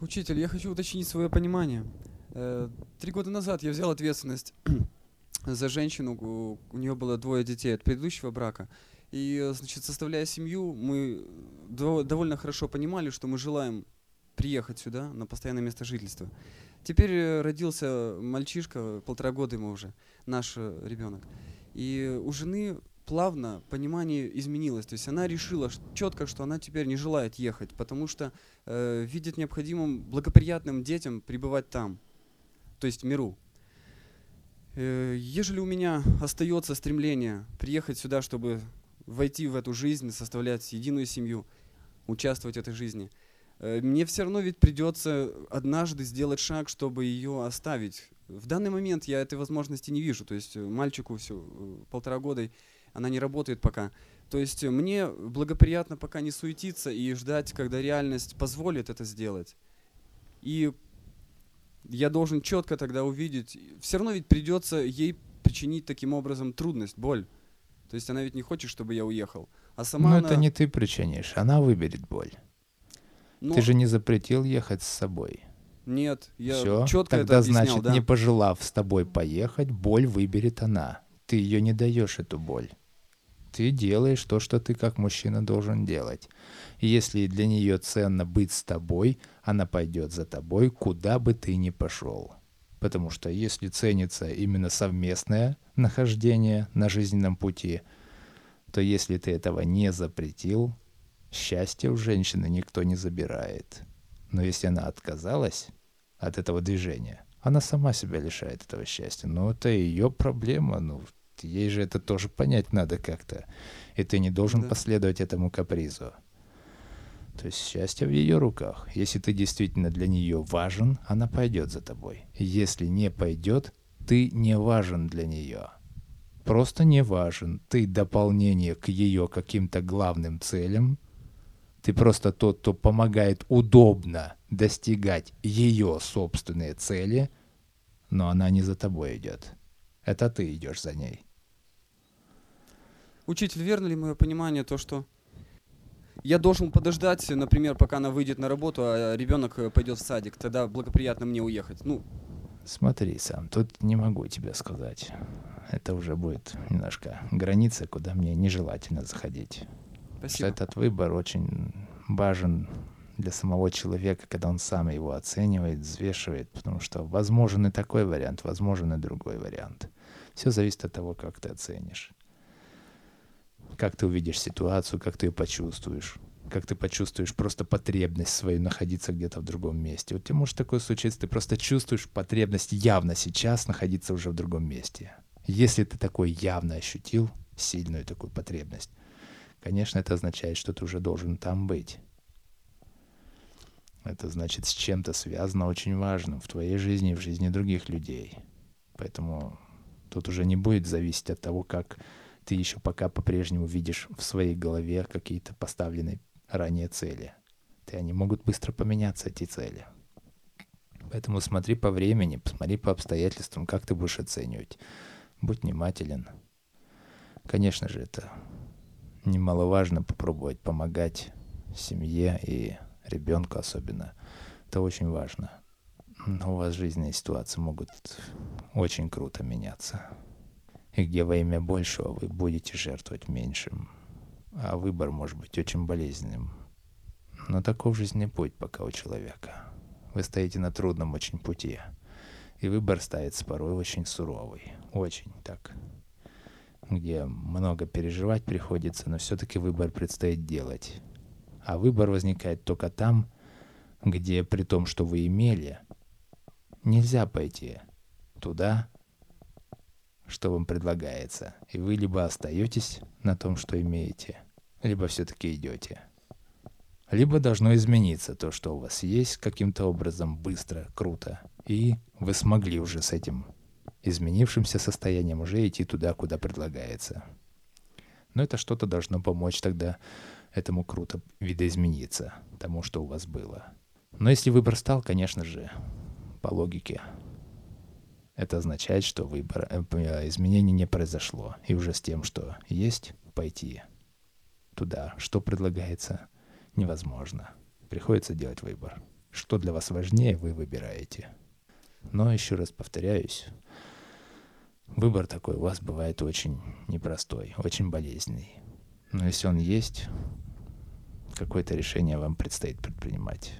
Учитель, я хочу уточнить свое понимание. Э, Три года назад я взял ответственность за женщину, у, нее было двое детей от предыдущего брака. И, э, значит, составляя семью, мы до- довольно хорошо понимали, что мы желаем приехать сюда на постоянное место жительства. Теперь э, родился мальчишка, полтора года ему уже, наш ребенок. И у жены плавно понимание изменилось. То есть она решила четко, что она теперь не желает ехать, потому что э, видит необходимым благоприятным детям пребывать там, то есть в миру. Э, ежели у меня остается стремление приехать сюда, чтобы войти в эту жизнь, составлять единую семью, участвовать в этой жизни, э, мне все равно ведь придется однажды сделать шаг, чтобы ее оставить. В данный момент я этой возможности не вижу. То есть э, мальчику все э, полтора года, она не работает пока. То есть э, мне благоприятно пока не суетиться и ждать, когда реальность позволит это сделать. И я должен четко тогда увидеть, все равно ведь придется ей причинить таким образом трудность, боль. То есть она ведь не хочет, чтобы я уехал. А сама Но она... это не ты причинишь, она выберет боль. Ну, Ты же не запретил ехать с собой. Нет, я Все, четко тогда это объяснял, значит, да. не пожелав с тобой поехать, боль выберет она. Ты ее не даешь, эту боль. Ты делаешь то, что ты как мужчина должен делать. И если для нее ценно быть с тобой, она пойдет за тобой, куда бы ты ни пошел. Потому что если ценится именно совместное нахождение на жизненном пути, то если ты этого не запретил, счастье у женщины никто не забирает. Но если она отказалась от этого движения, она сама себя лишает этого счастья. Но это ее проблема. Ну, ей же это тоже понять надо как-то. И ты не должен Да. последовать этому капризу. То есть счастье в ее руках. Если ты действительно для нее важен, она пойдет за тобой. Если не пойдет, ты не важен для нее. Просто не важен. Ты дополнение к ее каким-то главным целям. Ты просто тот, кто помогает удобно достигать ее собственные цели, но она не за тобой идет. Это ты идешь за ней. Учитель, верно ли мое понимание то, что я должен подождать, например, пока она выйдет на работу, а ребенок э, пойдет в садик, тогда благоприятно мне уехать. Ну, Смотри сам, тут не могу тебе сказать. Это уже будет немножко граница, куда мне нежелательно заходить. Спасибо. этот выбор очень важен для самого человека, когда он сам его оценивает, взвешивает, потому что возможен и такой вариант, возможен и другой вариант. Все зависит от того, как ты оценишь. Как ты увидишь ситуацию, как ты ее почувствуешь. Как ты почувствуешь просто потребность свою находиться где-то в другом месте. Вот тебе может такое случиться, ты просто чувствуешь потребность явно сейчас находиться уже в другом месте. Если ты такой явно ощутил сильную такую потребность, конечно, это означает, что ты уже должен там быть. Это значит с чем-то связано очень важным в твоей жизни и в жизни других людей. Поэтому тут уже не будет зависеть от того, как ты еще пока по-прежнему видишь в своей голове какие-то поставленные ранее цели. Ты, они могут быстро поменяться, эти цели. Поэтому смотри по времени, посмотри по обстоятельствам, как ты будешь оценивать. Будь внимателен. Конечно же, это немаловажно попробовать помогать семье и ребенку особенно. Это очень важно. Но у вас жизненные ситуации могут очень круто меняться. И где во имя большего вы будете жертвовать меньшим. А выбор может быть очень болезненным. Но таков жизненный путь пока у человека. Вы стоите на трудном очень пути. И выбор ставится порой очень суровый. Очень так. Где много переживать приходится, но все-таки выбор предстоит делать. А выбор возникает только там, где при том, что вы имели, нельзя пойти туда, что вам предлагается. И вы либо остаетесь на том, что имеете, либо все-таки идете. Либо должно измениться то, что у вас есть каким-то образом быстро, круто. И вы смогли уже с этим изменившимся состоянием уже идти туда, куда предлагается. Но это что-то должно помочь тогда этому круто видоизмениться, тому, что у вас было. Но если выбор стал, конечно же, по логике, это означает, что выбор, э, п- изменений не произошло. И уже с тем, что есть, пойти туда, что предлагается, невозможно. Приходится делать выбор. Что для вас важнее, вы выбираете. Но еще раз повторяюсь, выбор такой у вас бывает очень непростой, очень болезненный. Но если он есть, какое-то решение вам предстоит предпринимать.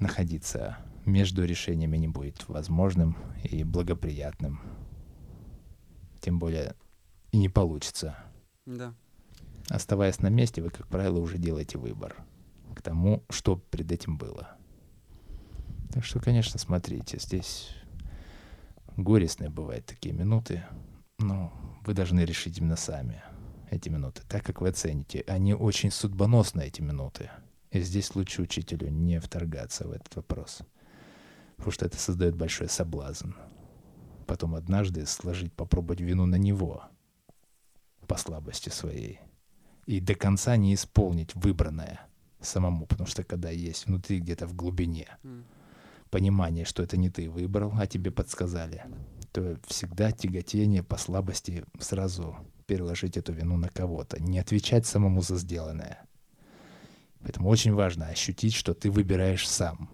Находиться между решениями не будет возможным и благоприятным. Тем более и не получится. Да. Оставаясь на месте, вы, как правило, уже делаете выбор к тому, что перед этим было. Так что, конечно, смотрите, здесь горестные бывают такие минуты, но вы должны решить именно сами эти минуты, так как вы оцените. Они очень судьбоносны, эти минуты. И здесь лучше учителю не вторгаться в этот вопрос, потому что это создает большой соблазн. Потом однажды сложить, попробовать вину на него по слабости своей и до конца не исполнить выбранное самому, потому что когда есть внутри где-то в глубине понимание, что это не ты выбрал, а тебе подсказали, то всегда тяготение по слабости сразу переложить эту вину на кого-то, не отвечать самому за сделанное. Поэтому очень важно ощутить, что ты выбираешь сам.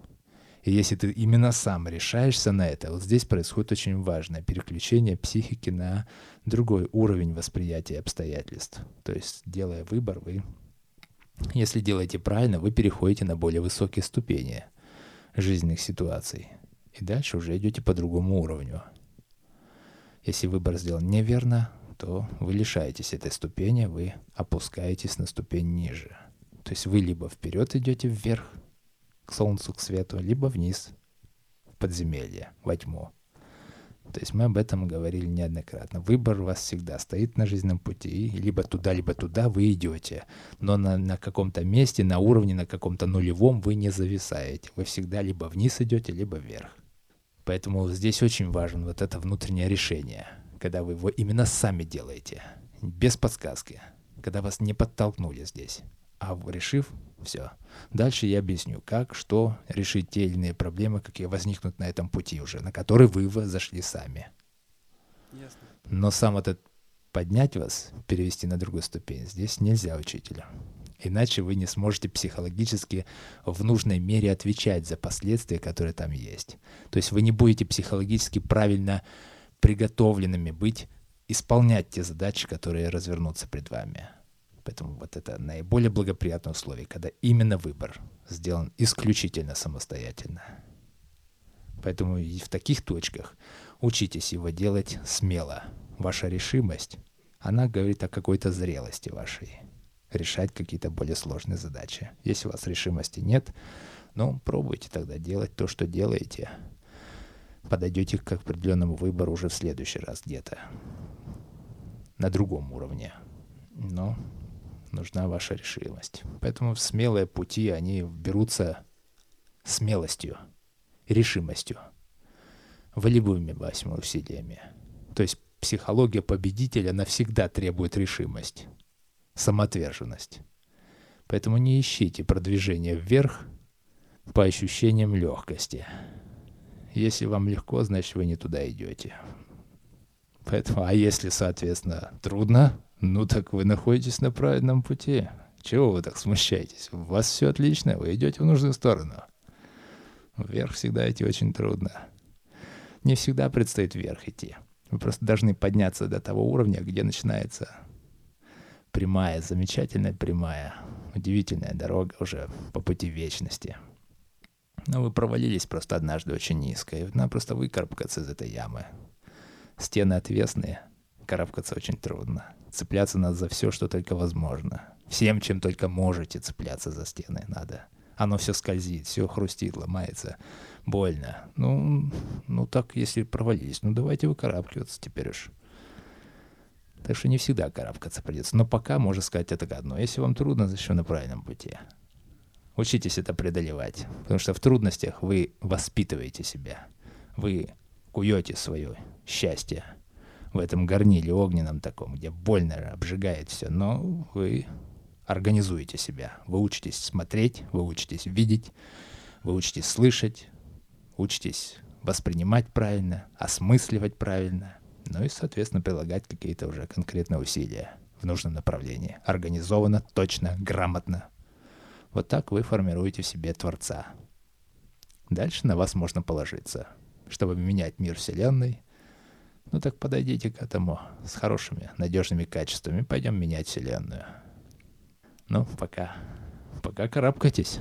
И если ты именно сам решаешься на это, вот здесь происходит очень важное переключение психики на другой уровень восприятия обстоятельств. То есть, делая выбор, вы, если делаете правильно, вы переходите на более высокие ступени жизненных ситуаций. И дальше уже идете по другому уровню. Если выбор сделан неверно, то вы лишаетесь этой ступени, вы опускаетесь на ступень ниже. То есть вы либо вперед идете вверх, к солнцу, к свету, либо вниз, в подземелье, во тьму. То есть мы об этом говорили неоднократно. Выбор у вас всегда стоит на жизненном пути. Либо туда, либо туда вы идете. Но на, на каком-то месте, на уровне, на каком-то нулевом вы не зависаете. Вы всегда либо вниз идете, либо вверх. Поэтому здесь очень важно вот это внутреннее решение, когда вы его именно сами делаете, без подсказки, когда вас не подтолкнули здесь. А решив, все. Дальше я объясню, как, что решить те или иные проблемы, какие возникнут на этом пути уже, на который вы зашли сами. Ясно. Но сам этот поднять вас, перевести на другую ступень, здесь нельзя учителю. Иначе вы не сможете психологически в нужной мере отвечать за последствия, которые там есть. То есть вы не будете психологически правильно приготовленными быть, исполнять те задачи, которые развернутся пред вами. Поэтому вот это наиболее благоприятное условие, когда именно выбор сделан исключительно самостоятельно. Поэтому и в таких точках учитесь его делать смело. Ваша решимость, она говорит о какой-то зрелости вашей. Решать какие-то более сложные задачи. Если у вас решимости нет, ну, пробуйте тогда делать то, что делаете. Подойдете к определенному выбору уже в следующий раз где-то. На другом уровне. Но нужна ваша решимость. Поэтому смелые пути, они берутся смелостью, решимостью, волевыми восьми усилиями. То есть психология победителя навсегда требует решимость, самоотверженность. Поэтому не ищите продвижение вверх по ощущениям легкости. Если вам легко, значит вы не туда идете. Поэтому, а если, соответственно, трудно, ну так вы находитесь на правильном пути. Чего вы так смущаетесь? У вас все отлично, вы идете в нужную сторону. Вверх всегда идти очень трудно. Не всегда предстоит вверх идти. Вы просто должны подняться до того уровня, где начинается прямая, замечательная прямая, удивительная дорога уже по пути вечности. Но вы провалились просто однажды очень низко, и надо просто выкарабкаться из этой ямы. Стены отвесные, карабкаться очень трудно. Цепляться надо за все, что только возможно. Всем, чем только можете цепляться за стены надо. Оно все скользит, все хрустит, ломается. Больно. Ну, ну так, если провалились, ну давайте выкарабкиваться теперь уж. Так что не всегда карабкаться придется. Но пока, можно сказать, это одно. Если вам трудно, значит вы на правильном пути. Учитесь это преодолевать. Потому что в трудностях вы воспитываете себя. Вы куете свое счастье в этом горниле огненном таком, где больно обжигает все, но вы организуете себя. Вы учитесь смотреть, вы учитесь видеть, вы учитесь слышать, учитесь воспринимать правильно, осмысливать правильно, ну и, соответственно, прилагать какие-то уже конкретные усилия в нужном направлении. Организованно, точно, грамотно. Вот так вы формируете в себе Творца. Дальше на вас можно положиться. Чтобы менять мир Вселенной, ну так подойдите к этому с хорошими, надежными качествами. Пойдем менять Вселенную. Ну, пока. Пока карабкайтесь.